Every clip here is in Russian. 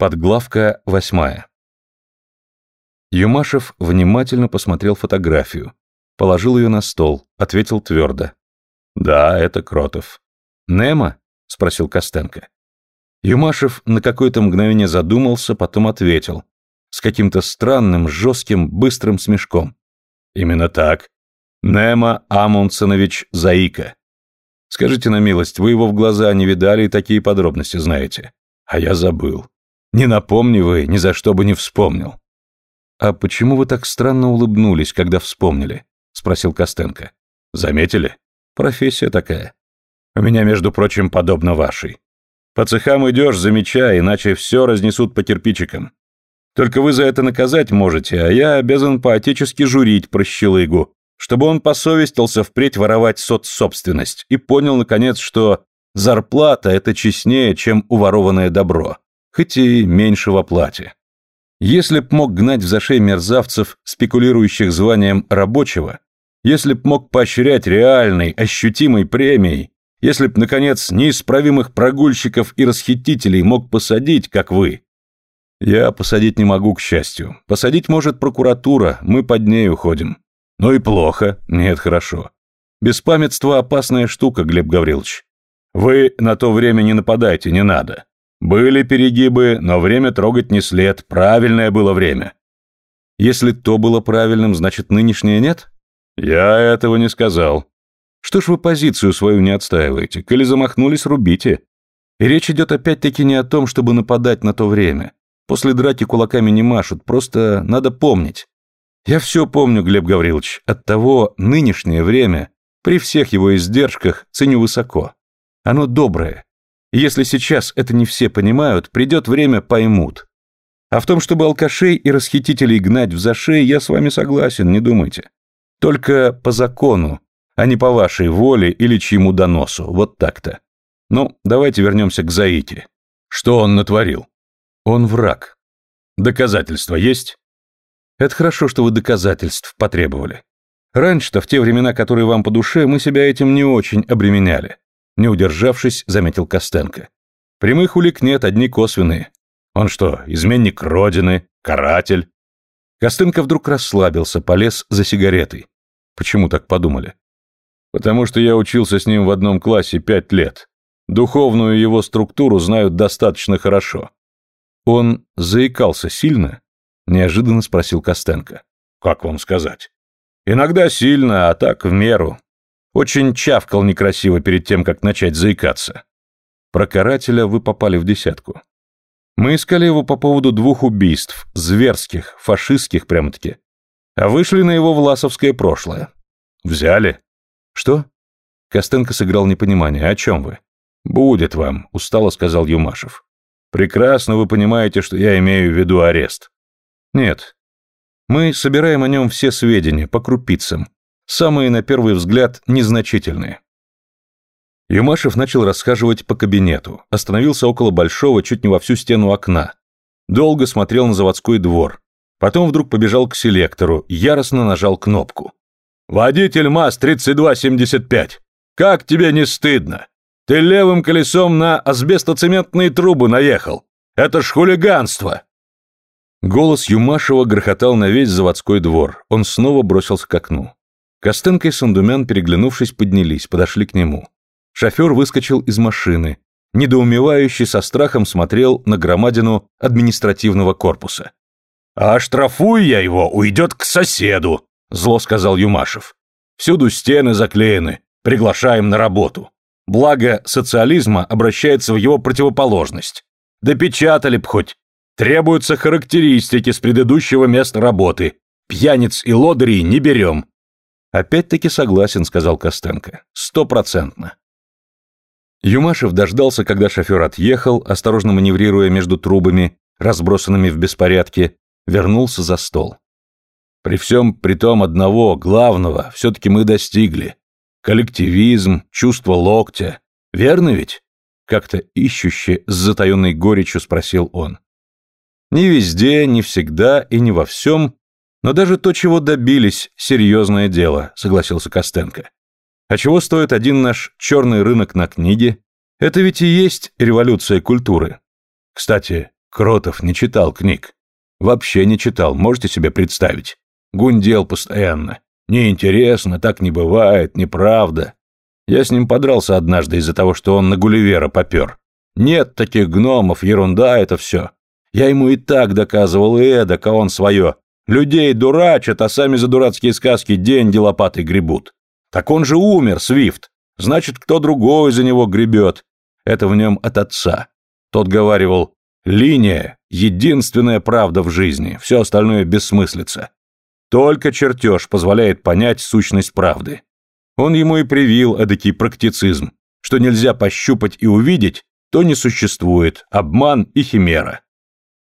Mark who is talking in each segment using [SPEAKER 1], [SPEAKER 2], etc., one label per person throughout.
[SPEAKER 1] Подглавка восьмая. Юмашев внимательно посмотрел фотографию, положил ее на стол, ответил твердо. «Да, это Кротов». «Немо?» — спросил Костенко. Юмашев на какое-то мгновение задумался, потом ответил. С каким-то странным, жестким, быстрым смешком. «Именно так. Немо Амундсенович Заика. Скажите на милость, вы его в глаза не видали и такие подробности знаете. А я забыл. Не напомни вы, ни за что бы не вспомнил. А почему вы так странно улыбнулись, когда вспомнили? Спросил Костенко. Заметили? Профессия такая. У меня, между прочим, подобно вашей. По цехам идешь, замечай, иначе все разнесут по кирпичикам. Только вы за это наказать можете, а я обязан по-отечески журить прощелыгу, чтобы он посовестился впредь воровать соцсобственность и понял, наконец, что зарплата – это честнее, чем уворованное добро хоть и меньше в оплате. Если б мог гнать в зашей мерзавцев, спекулирующих званием рабочего, если б мог поощрять реальной, ощутимой премией, если б, наконец, неисправимых прогульщиков и расхитителей мог посадить, как вы. Я посадить не могу, к счастью. Посадить может прокуратура, мы под ней уходим. Ну и плохо, нет, хорошо. Беспамятство опасная штука, Глеб Гаврилович. Вы на то время не нападайте, не надо. Были перегибы, но время трогать не след, правильное было время. Если то было правильным, значит нынешнее нет? Я этого не сказал. Что ж вы позицию свою не отстаиваете? Коли замахнулись, рубите. И речь идет опять-таки не о том, чтобы нападать на то время. После драки кулаками не машут, просто надо помнить. Я все помню, Глеб Гаврилович, оттого нынешнее время, при всех его издержках, ценю высоко. Оно доброе, если сейчас это не все понимают, придет время, поймут. А в том, чтобы алкашей и расхитителей гнать в зашей, я с вами согласен, не думайте. Только по закону, а не по вашей воле или чьему доносу, вот так-то. Ну, давайте вернемся к Заите. Что он натворил? Он враг. Доказательства есть? Это хорошо, что вы доказательств потребовали. Раньше-то, в те времена, которые вам по душе, мы себя этим не очень обременяли. Не удержавшись, заметил Костенко. Прямых улик нет, одни косвенные. Он что, изменник Родины, каратель? Костенко вдруг расслабился, полез за сигаретой. Почему так подумали? Потому что я учился с ним в одном классе пять лет. Духовную его структуру знают достаточно хорошо. Он заикался сильно? Неожиданно спросил Костенко. Как вам сказать? Иногда сильно, а так в меру. Очень чавкал некрасиво перед тем, как начать заикаться. Про карателя вы попали в десятку. Мы искали его по поводу двух убийств, зверских, фашистских прямо-таки. А вышли на его власовское прошлое. Взяли. Что? Костенко сыграл непонимание. О чем вы? Будет вам, устало сказал Юмашев. Прекрасно вы понимаете, что я имею в виду арест. Нет. Мы собираем о нем все сведения, по крупицам самые, на первый взгляд, незначительные. Юмашев начал расхаживать по кабинету, остановился около большого, чуть не во всю стену окна. Долго смотрел на заводской двор. Потом вдруг побежал к селектору, яростно нажал кнопку. «Водитель МАЗ-3275! Как тебе не стыдно? Ты левым колесом на асбестоцементные трубы наехал! Это ж хулиганство!» Голос Юмашева грохотал на весь заводской двор. Он снова бросился к окну. Костенко и Сандумян, переглянувшись, поднялись, подошли к нему. Шофер выскочил из машины, недоумевающий со страхом смотрел на громадину административного корпуса. «А штрафую я его, уйдет к соседу», — зло сказал Юмашев. «Всюду стены заклеены, приглашаем на работу. Благо, социализма обращается в его противоположность. Допечатали б хоть. Требуются характеристики с предыдущего места работы. Пьяниц и лодырей не берем. «Опять-таки согласен», — сказал Костенко. «Стопроцентно». Юмашев дождался, когда шофер отъехал, осторожно маневрируя между трубами, разбросанными в беспорядке, вернулся за стол. «При всем при том одного, главного, все-таки мы достигли. Коллективизм, чувство локтя. Верно ведь?» Как-то ищуще, с затаенной горечью спросил он. «Не везде, не всегда и не во всем но даже то, чего добились, серьезное дело, согласился Костенко. А чего стоит один наш черный рынок на книги? Это ведь и есть революция культуры. Кстати, Кротов не читал книг. Вообще не читал, можете себе представить. Гундел постоянно. Неинтересно, так не бывает, неправда. Я с ним подрался однажды из-за того, что он на Гулливера попер. Нет таких гномов, ерунда это все. Я ему и так доказывал, и эдак, а он свое. Людей дурачат, а сами за дурацкие сказки деньги лопатой гребут. Так он же умер, Свифт. Значит, кто другой за него гребет. Это в нем от отца. Тот говаривал, линия — единственная правда в жизни, все остальное бессмыслица. Только чертеж позволяет понять сущность правды. Он ему и привил эдакий практицизм, что нельзя пощупать и увидеть, то не существует, обман и химера.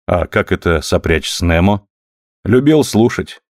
[SPEAKER 1] А как это сопрячь с Немо? Любил слушать.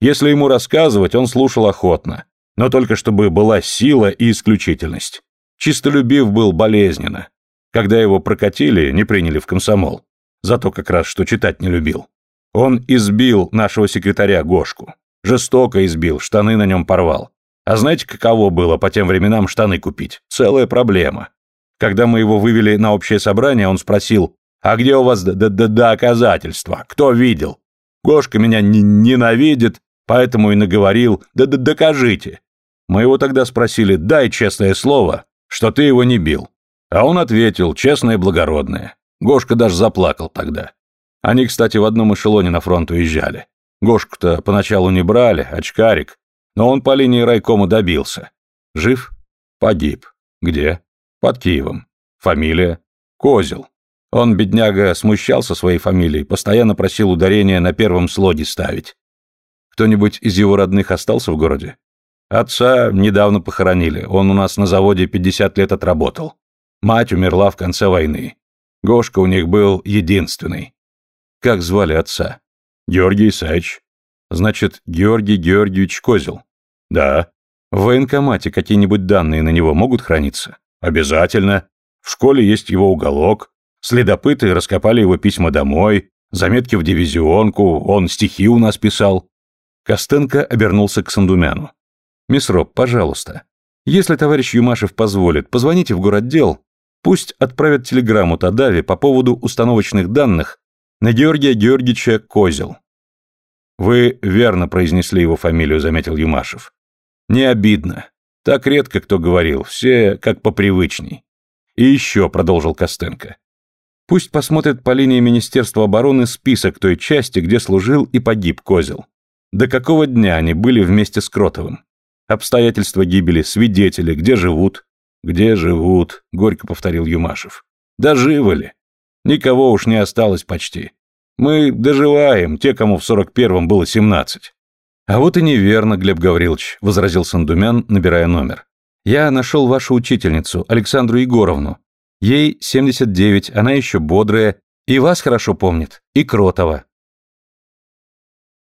[SPEAKER 1] Если ему рассказывать, он слушал охотно, но только чтобы была сила и исключительность. Чистолюбив был болезненно. Когда его прокатили, не приняли в комсомол. Зато как раз что читать не любил. Он избил нашего секретаря Гошку. Жестоко избил, штаны на нем порвал. А знаете, каково было по тем временам штаны купить? Целая проблема. Когда мы его вывели на общее собрание, он спросил, а где у вас д -д -д доказательства? Кто видел? Гошка меня ненавидит, поэтому и наговорил, да -д докажите. Мы его тогда спросили, дай честное слово, что ты его не бил. А он ответил, честное и благородное. Гошка даже заплакал тогда. Они, кстати, в одном эшелоне на фронт уезжали. Гошку-то поначалу не брали, очкарик, но он по линии райкома добился. Жив? Погиб. Где? Под Киевом. Фамилия? Козел. Он, бедняга, смущался своей фамилией, постоянно просил ударение на первом слоге ставить. Кто-нибудь из его родных остался в городе? Отца недавно похоронили, он у нас на заводе 50 лет отработал. Мать умерла в конце войны. Гошка у них был единственный. Как звали отца? Георгий Исаевич. Значит, Георгий Георгиевич Козел. Да. В военкомате какие-нибудь данные на него могут храниться? Обязательно. В школе есть его уголок, Следопыты раскопали его письма домой, заметки в дивизионку, он стихи у нас писал. Костенко обернулся к Сандумяну. «Мисс Роб, пожалуйста, если товарищ Юмашев позволит, позвоните в городдел, пусть отправят телеграмму Тадаве по поводу установочных данных на Георгия Георгиевича Козел». «Вы верно произнесли его фамилию», — заметил Юмашев. «Не обидно. Так редко кто говорил, все как попривычней». «И еще», — продолжил Костенко, Пусть посмотрят по линии Министерства обороны список той части, где служил и погиб Козел. До какого дня они были вместе с Кротовым? Обстоятельства гибели, свидетели, где живут? Где живут, горько повторил Юмашев. Да живы ли? Никого уж не осталось почти. Мы доживаем, те, кому в сорок первом было семнадцать. А вот и неверно, Глеб Гаврилович, возразил Сандумян, набирая номер. Я нашел вашу учительницу, Александру Егоровну. Ей 79, она еще бодрая, и вас хорошо помнит, и Кротова.